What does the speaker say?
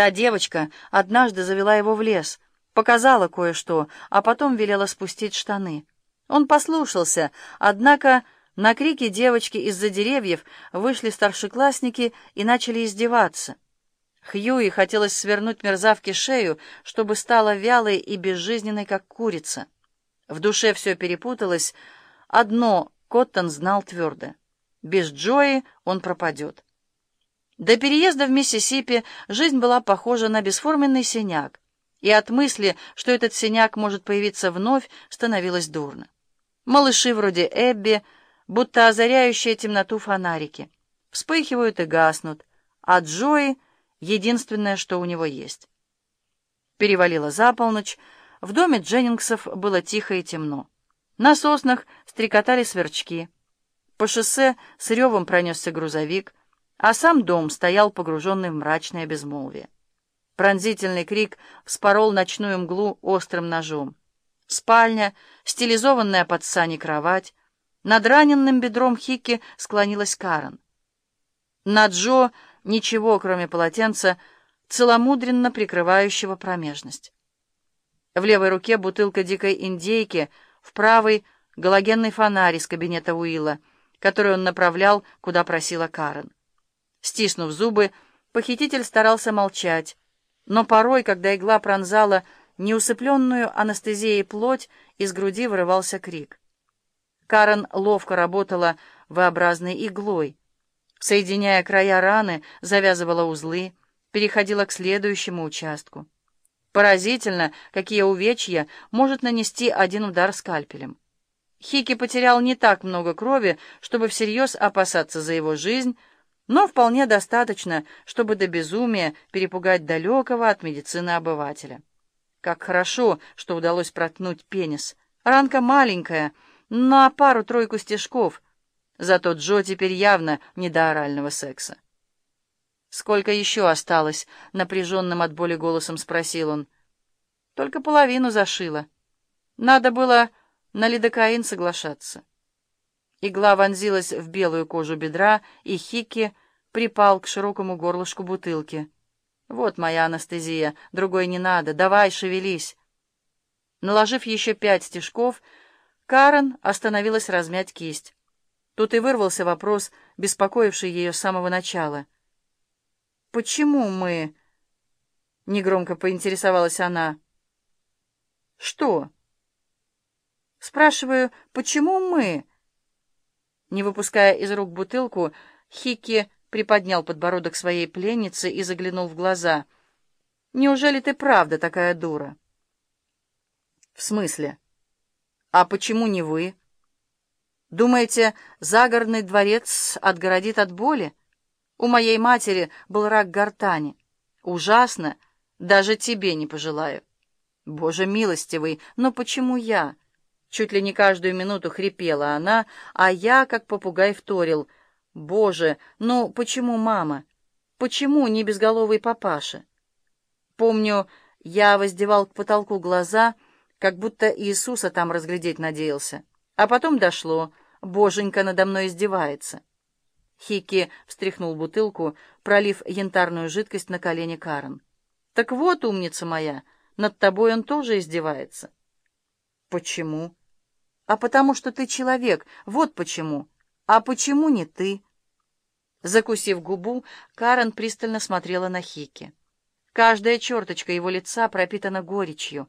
Та девочка однажды завела его в лес, показала кое-что, а потом велела спустить штаны. Он послушался, однако на крики девочки из-за деревьев вышли старшеклассники и начали издеваться. Хьюи хотелось свернуть мерзавке шею, чтобы стала вялой и безжизненной, как курица. В душе все перепуталось. Одно Коттон знал твердо. Без Джои он пропадет. До переезда в Миссисипи жизнь была похожа на бесформенный синяк, и от мысли, что этот синяк может появиться вновь, становилось дурно. Малыши вроде Эбби, будто озаряющие темноту фонарики, вспыхивают и гаснут, а Джои — единственное, что у него есть. Перевалило за полночь, в доме Дженнингсов было тихо и темно. На соснах стрекотали сверчки. По шоссе с ревом пронесся грузовик, а сам дом стоял погруженный в мрачное безмолвие. Пронзительный крик вспорол ночную мглу острым ножом. Спальня, стилизованная под сани кровать. Над раненным бедром Хики склонилась Карен. На Джо ничего, кроме полотенца, целомудренно прикрывающего промежность. В левой руке бутылка дикой индейки, в правой — галогенный фонарь из кабинета Уилла, который он направлял, куда просила Карен. Стиснув зубы, похититель старался молчать, но порой, когда игла пронзала неусыпленную анестезией плоть, из груди вырывался крик. Карен ловко работала V-образной иглой. Соединяя края раны, завязывала узлы, переходила к следующему участку. Поразительно, какие увечья может нанести один удар скальпелем. Хики потерял не так много крови, чтобы всерьез опасаться за его жизнь, но вполне достаточно, чтобы до безумия перепугать далекого от медицины обывателя. Как хорошо, что удалось проткнуть пенис. Ранка маленькая, на пару-тройку стежков. Зато Джо теперь явно не до орального секса. «Сколько еще осталось?» — напряженным от боли голосом спросил он. «Только половину зашила. Надо было на лидокаин соглашаться». Игла вонзилась в белую кожу бедра, и Хикки припал к широкому горлышку бутылки. «Вот моя анестезия, другой не надо, давай, шевелись». Наложив еще пять стежков, Карен остановилась размять кисть. Тут и вырвался вопрос, беспокоивший ее с самого начала. «Почему мы...» — негромко поинтересовалась она. «Что?» «Спрашиваю, почему мы...» Не выпуская из рук бутылку, Хикки приподнял подбородок своей пленницы и заглянул в глаза. «Неужели ты правда такая дура?» «В смысле? А почему не вы? Думаете, загородный дворец отгородит от боли? У моей матери был рак гортани. Ужасно, даже тебе не пожелаю. Боже милостивый, но почему я?» Чуть ли не каждую минуту хрипела она, а я, как попугай, вторил. «Боже, ну почему мама? Почему не безголовый папаша?» Помню, я воздевал к потолку глаза, как будто Иисуса там разглядеть надеялся. А потом дошло. Боженька надо мной издевается. Хики встряхнул бутылку, пролив янтарную жидкость на колени Карен. «Так вот, умница моя, над тобой он тоже издевается». «Почему?» «А потому что ты человек, вот почему. А почему не ты?» Закусив губу, Карен пристально смотрела на Хики. Каждая черточка его лица пропитана горечью —